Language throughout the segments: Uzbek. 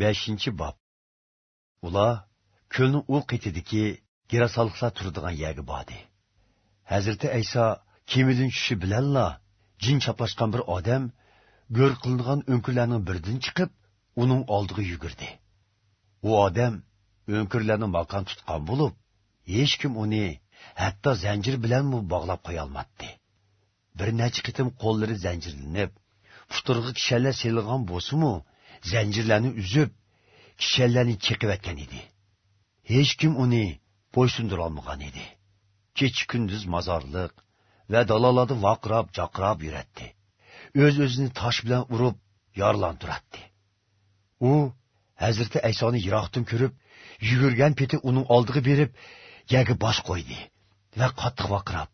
beshinchi bob ular ko'lni u qetidiki girasolqlar turadigan yerga bordi hazrati ayso kemidan tushishi bilanla jin chaplashgan bir odam go'r qilingan o'nkirlarning biridan chiqib uning oldiga yugurdi. U odam o'nkirlarni makon tutgan bo'lib hech kim uni hatto zanjir bilanmi bog'lab qo'yolmadi bir necha qitim qo'llari zanjirlanib puturg'i kishanlar selg'an bo'lsimu zanjirlarni uzib kishanlarni cheqivatgan edi. Hech kim uni bo'ysundirolmagan edi. Kechi kunduz mozorliq va dalolarda vaqrab jaqrab yuratdi. O'z o'zini tosh bilan urib yorlantiratdi u hazrati aysoni yiroqdan ko'rib yugurgan peti uning oldiga berib yagi bosh qo'ydi va qattiq vaqrab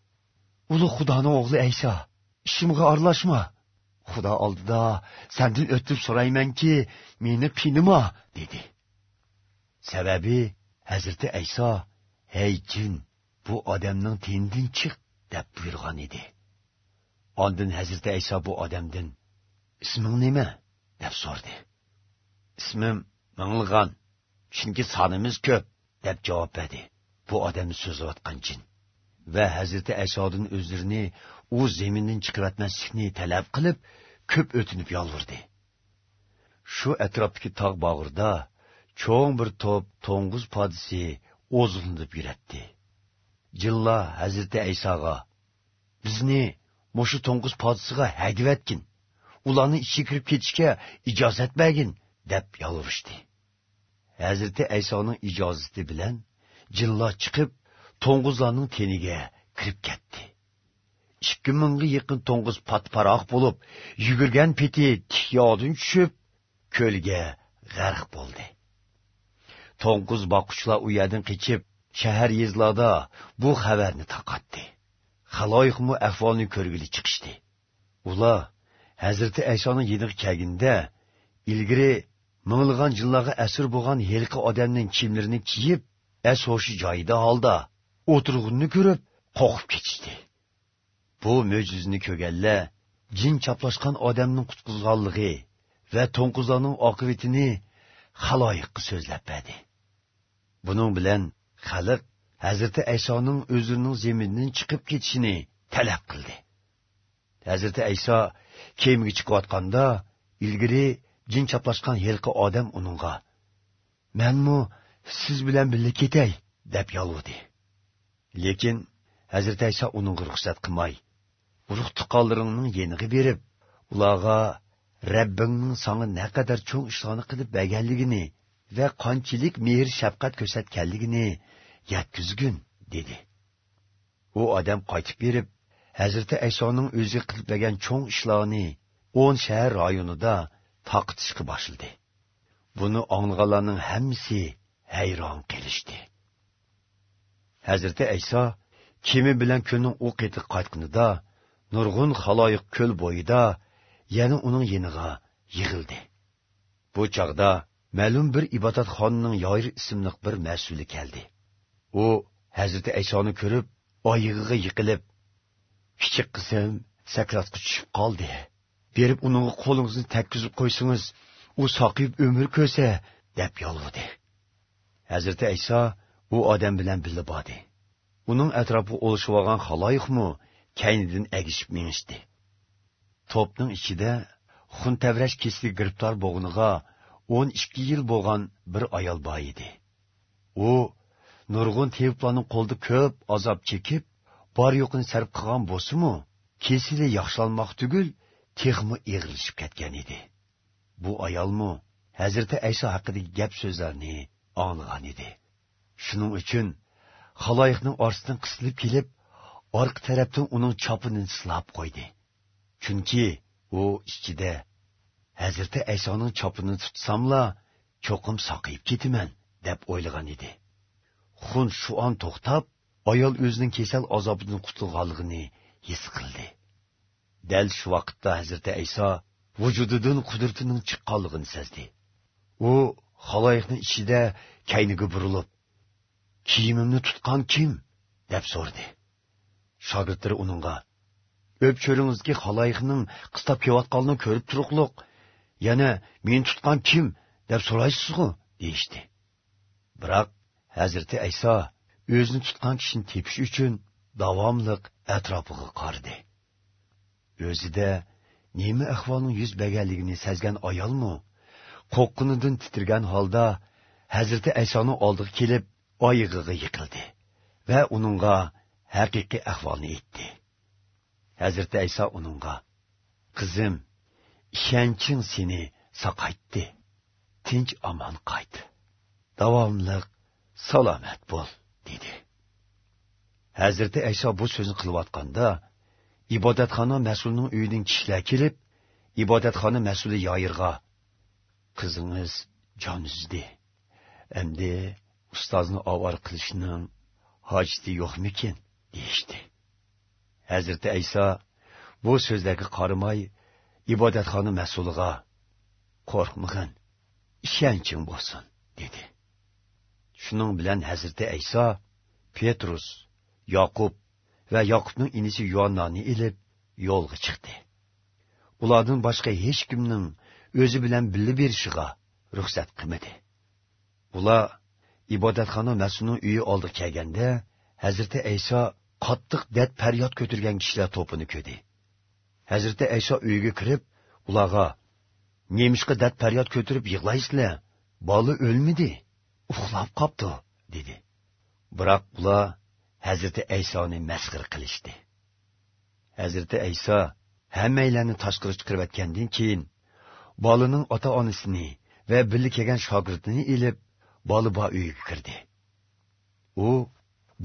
ulug' xudoning o'g'li ayso ishimga aralashma Xuda oldida səndən ötüb sorayman ki, məni qınıma, dedi. Səbəbi Həzrəti İsa, hey cin, bu adamın tinindən çıx, deyə buyurğan idi. Ondan Həzrəti İsa bu adamdan, ismin nəmə, deyə sordu. İsmim Mınılğan, çünki sanımız köp, deyə cavab verdi. Bu adamı sözü atqan cin. Va hazrati aysodan o'zlarini u zamindan chiqaratmaslikni talab qilib ko'p o'tinib yolvirdi shu atrofdagi tog' bog'irda cho'ng bir to'p to'ng'iz podisi o'zg'inib yuratdi. Jilla hazrati aysoga bizni mushu to'ng'iz podisiga hadivatgin ularni ichiga kirib ketishga ijozat bergin deb yolvirishdi hazrati aysoning ijozati bilan jilla chiqib to'ng'izlarning teniga kirib ketdi. Ikki mingga yaqin to'ng'iz patparoq bo'lib yugurgan peti tikyodin tushib ko'lga g'arq bo'ldi. To'ng'iz boquvchilar u yerdan qechib shahar yezlarda bu xabarni taqatdi haloyiqmu ahvolni ko'rgili chiqishdi. Ular hazrati aysoning yeniga kaginda ilgari minglagan jinlarga asir bo'lgan yelqi odamning kiyimlarini kiyib as ho'shi joyida holda o'tirg'unni ko'rib qo'rqib ketishdi. Bu mo'jizani ko'rganlar jin chaplashgan odamning qutqizganligi va to'ng'izlarning oqibatini haloyiqqa so'zlab berdi. Buning bilan xalq hazrati aysoning o'zining zeminidan chiqib ketishini talab qildi. Hazrati ayso kemiga chiqayotganda ilgari jin chaplashgan yilqi odam uningga manmu siz bilan birga ketay deb yolvurdi lekin hazrati ayso uningga ruxsat qilmay urug' tuqqanlaringning yeniga berib ularga rabbingning sanga naqadar cho'ng ishlarni qilib berganligini va qanchalik mehr shafqat ko'rsatganligini yetkizgin dedi. U odam qaytib berib hazrati aysoning o'zi qilib bergan cho'ng ishlarni o'n shahar rayonida taqitishga boshladi. Buni anglaganlarning hammasi hayron qilishdi. Hazrati ayso kimi bilan ko'lning u qetiq qaytqinida nurg'un xaloyiq ko'l bo'yida yana uning yeniga yig'ildi. Bu chaqda ma'lum bir ibodatxonning yoyir ismli bir mas'uli keldi. U hazrati aysoni ko'rib oyig'iga yiqilib kichik qizim sakratga tushib qoldi. Berib uning qo'lingizni takkizib qo'ysangiz u soqib umr ko'rsa deb yolvurdi hazrati ayso u odam bilan birga bordi uning atrofiga olishib olgan haloyiqmi kaynidan agishib minishdi to'pning ichida xuntavrash kesli giribtor bo'g'iniga o'n ikki yil bo'lgan bir ayol bor edi. U nurg'un teviplarning qo'lida ko'p azob chekib bor yo'qini sarf qilgan bo'lsimu kesili yaxshilanmoq tugul texmi eg'ilishib ketgan edi. Bu ayolmi hazrati ayso haqidagi gap so'zlarni anglagan edi. Shuning uchun haloyiqning orsidan qisilib kelib orqa tarafdan uning chopini silab qo'ydi. Chunki u ichida hazrati aysoning chopini tutsamla cho'qim soqiyib ketaman deb o'ylagan edi. Xun shu on to'xtab ayol o'zining kasal azobidan qutulganligini his qildi. Dal shu vaqtda hazrati ayso vujudidan qudratining chiqqanligini sezdi. U haloyiqni ichida kayniga burilib kiyimimni tutgan kim? deb so'rdi shogirdlari uningga o'p cho'ringizga haloyiqning qistab kelayotganini ko'rib turuqliq yana men tutgan kim? deb so'raysizku deyishdi. Biroq hazrati ayso o'zini tutgan kishini tepish uchun davomliq atrofiga qardi. O'zida nima ahvolning yuz berganligini sezgan ayolmi qo'qqinidan titirgan holda hazrati aysoni oldiga kelib oyig'iga yiqildi va uningga haqiqiy ahvolni aytdi. Hazrati ayso uningga qizim ishonching seni saqaytdi tinch omon qayt. Davomliq salomat bo'l dedi. Hazrati ayso bu so'zni qilayotganda ibodatxona mas'ulining uyining kishilar kelib ibodatxona mas'uli yoyirga qizingiz jon uzdi. Endi ustozni ovor qilishning hojati yo'qmikin? Deyishdi. Hazrati ayso bu so'zlarga qaramay ibodatxona mas'uliga qo'rqmag'in ishonching bo'lsin dedi. Shuning bilan hazrati ayso petrus yoqub va yoqubning inisi yonnani ilib yo'lga chiqdi. Ulardan boshqa hech kimning o'zi bilan birga berishiga ruxsat qilmadi. Ular ibodatxona mas'ulning uyi oldiga kelganda hazrati ayso qattiq dad faryod ko'targan kishilar to'pini ko'di hazrati ayso uyiga kirib ularga nemishqa dad faryod ko'tarib yig'laysizlar bola o'lmidi uxlab qopti dedi. Biroq ular hazrati aysoni masxir qilishdi. Hazrati ayso hammanglarni tashqari chiqarayotgandan keyin bolaning ota onasini va birga kelgan shogirdini ilib bola bo uyiga kirdi u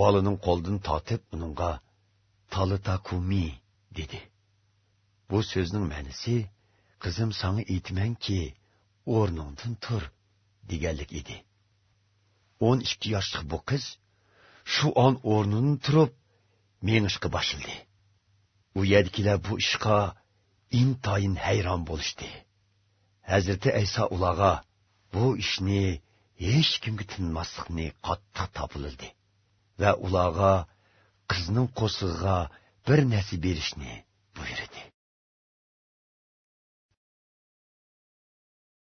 bolaning qo'lidan tortib uningga talitakumi dedi. Bu so'zning ma'nosi qizim sanga aytmanki o'rningdan tur deganlik edi o'n ikki yoshlik bu qiz shu on o'rnidan turib mengishga boshildi u yerdagilar bu ishga intoyin hayron bo'lishdi. Hazrati ayso ularga bu ishni hech kimga tinmaslikni qattiq topildi va ularga qizning qo'sig'iga bir narsa berishni buyurdi